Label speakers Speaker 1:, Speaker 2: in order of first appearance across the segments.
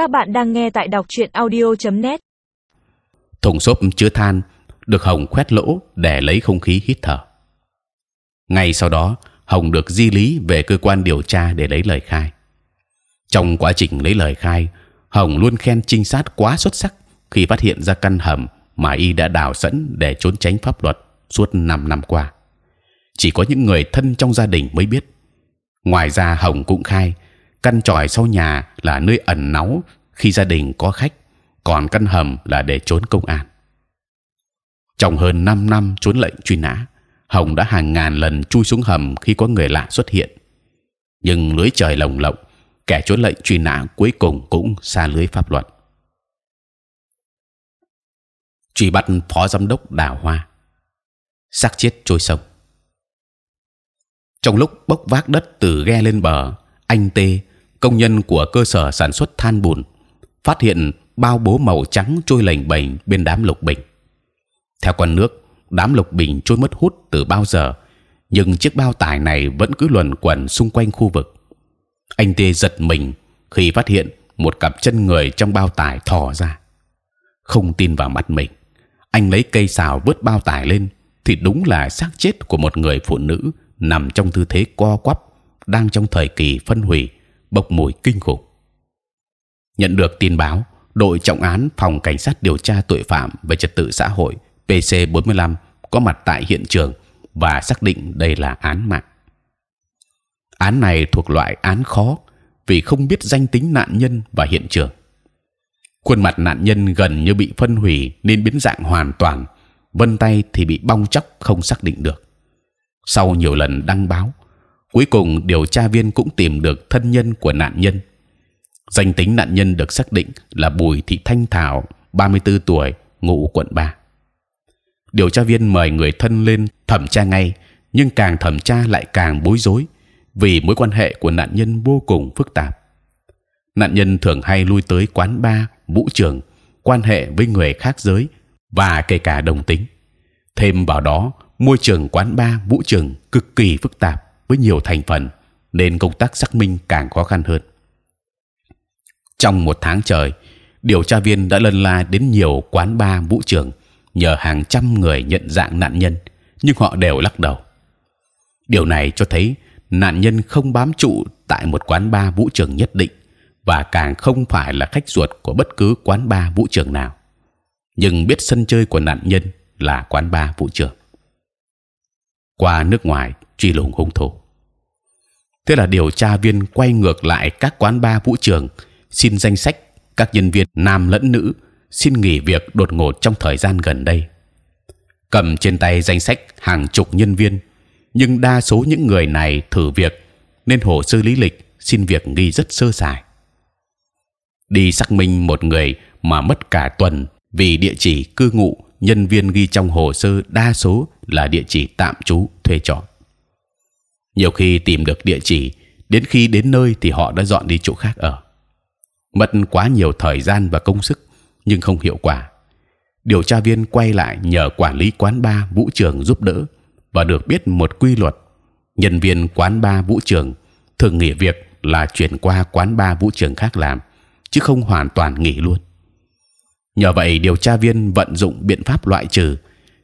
Speaker 1: Các bạn đang nghe tại đọc truyện audio.net.
Speaker 2: Thùng xốp chứa than được Hồng khoét lỗ để lấy không khí hít thở. Ngay sau đó, Hồng được di lý về cơ quan điều tra để lấy lời khai. Trong quá trình lấy lời khai, Hồng luôn khen trinh sát quá xuất sắc khi phát hiện ra căn hầm mà y đã đào sẵn để trốn tránh pháp luật suốt 5 năm qua. Chỉ có những người thân trong gia đình mới biết. Ngoài ra, Hồng cũng khai căn tròi sau nhà là nơi ẩn náu khi gia đình có khách, còn căn hầm là để trốn công an. Trong hơn 5 năm trốn lệnh truy nã, Hồng đã hàng ngàn lần chui xuống hầm khi có người lạ xuất hiện. Nhưng lưới trời lồng lộng, kẻ trốn lệnh truy nã cuối cùng cũng xa lưới pháp luật. Truy bắt phó giám đốc Đào Hoa, xác chết trôi sông. Trong lúc bốc vác đất từ ghe lên bờ, anh Tê công nhân của cơ sở sản xuất than bùn, phát hiện bao bố màu trắng trôi lềnh bềnh bên đám lục bình. Theo con nước, đám lục bình trôi mất hút từ bao giờ, nhưng chiếc bao tải này vẫn cứ luẩn quẩn xung quanh khu vực. Anh tê giật mình khi phát hiện một cặp chân người trong bao tải thò ra. Không tin vào mắt mình, anh lấy cây xào vớt bao tải lên, thì đúng là xác chết của một người phụ nữ nằm trong tư thế co quắp, đang trong thời kỳ phân hủy, bốc mùi kinh khủng. Nhận được tin báo, đội trọng án phòng cảnh sát điều tra tội phạm về trật tự xã hội PC 45 có mặt tại hiện trường và xác định đây là án mạng. Án này thuộc loại án khó vì không biết danh tính nạn nhân và hiện trường. Khuôn mặt nạn nhân gần như bị phân hủy nên biến dạng hoàn toàn, vân tay thì bị bong chóc không xác định được. Sau nhiều lần đăng báo, cuối cùng điều tra viên cũng tìm được thân nhân của nạn nhân. Danh tính nạn nhân được xác định là Bùi Thị Thanh Thảo, 34 tuổi, ngụ quận 3 điều tra viên mời người thân lên thẩm tra ngay nhưng càng thẩm tra lại càng bối rối vì mối quan hệ của nạn nhân vô cùng phức tạp. Nạn nhân thường hay lui tới quán bar vũ trường quan hệ với người khác giới và kể cả đồng tính. Thêm vào đó môi trường quán bar vũ trường cực kỳ phức tạp với nhiều thành phần, nên công tác xác minh càng khó khăn hơn. Trong một tháng trời, điều tra viên đã lân la đến nhiều quán bar, vũ trường, nhờ hàng trăm người nhận dạng nạn nhân, nhưng họ đều lắc đầu. Điều này cho thấy nạn nhân không bám trụ tại một quán bar, vũ trường nhất định, và càng không phải là khách ruột của bất cứ quán bar, vũ trường nào. Nhưng biết sân chơi của nạn nhân là quán bar, vũ trường qua nước ngoài truy lùng hung thủ thế là điều tra viên quay ngược lại các quán bar vũ trường xin danh sách các nhân viên nam lẫn nữ xin nghỉ việc đột ngột trong thời gian gần đây. Cầm trên tay danh sách hàng chục nhân viên, nhưng đa số những người này thử việc nên hồ sơ lý lịch xin việc ghi rất sơ sài. Đi xác minh một người mà mất cả tuần vì địa chỉ cư ngụ nhân viên ghi trong hồ sơ đa số là địa chỉ tạm trú thuê trọ. Nhiều khi tìm được địa chỉ, đến khi đến nơi thì họ đã dọn đi chỗ khác ở. Mất quá nhiều thời gian và công sức nhưng không hiệu quả. Điều tra viên quay lại nhờ quản lý quán ba vũ trường giúp đỡ và được biết một quy luật: nhân viên quán ba vũ trường thường nghỉ việc là chuyển qua quán ba vũ trường khác làm, chứ không hoàn toàn nghỉ luôn. Nhờ vậy điều tra viên vận dụng biện pháp loại trừ,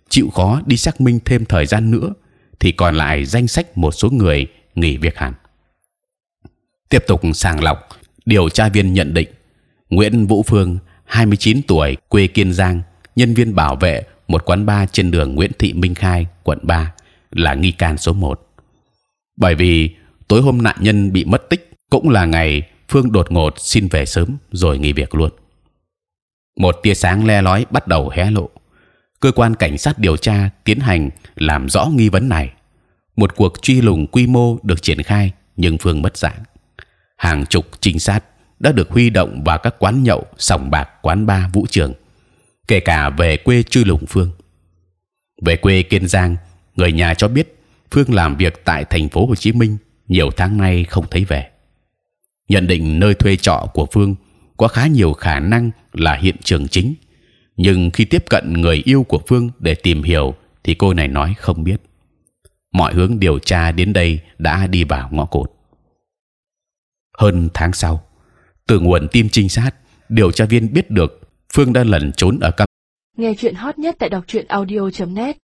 Speaker 2: chịu khó đi xác minh thêm thời gian nữa, thì còn lại danh sách một số người nghỉ việc hẳn. Tiếp tục sàng lọc, điều tra viên nhận định Nguyễn Vũ Phương 29 tuổi, quê Kiên Giang, nhân viên bảo vệ một quán bar trên đường Nguyễn Thị Minh Khai, quận 3 là nghi can số 1 bởi vì tối hôm nạn nhân bị mất tích cũng là ngày Phương đột ngột xin về sớm rồi nghỉ việc luôn. Một tia sáng le lói bắt đầu hé lộ. Cơ quan cảnh sát điều tra tiến hành làm rõ nghi vấn này. Một cuộc truy lùng quy mô được triển khai nhưng Phương mất dạng. Hàng chục trinh sát đã được huy động vào các quán nhậu, sòng bạc, quán bar, vũ trường, kể cả về quê truy lùng Phương. Về quê Kiên Giang, người nhà cho biết Phương làm việc tại thành phố Hồ Chí Minh nhiều tháng nay không thấy về. Nhận định nơi thuê trọ của Phương có khá nhiều khả năng là hiện trường chính, nhưng khi tiếp cận người yêu của Phương để tìm hiểu thì cô này nói không biết. Mọi hướng điều tra đến đây đã đi vào ngõ cụt. Hơn tháng sau, từ nguồn tin trinh sát điều tra viên biết được Phương đã lẩn trốn ở Cam
Speaker 3: Nghe chuyện hot nhất tại đọc truyện audio.net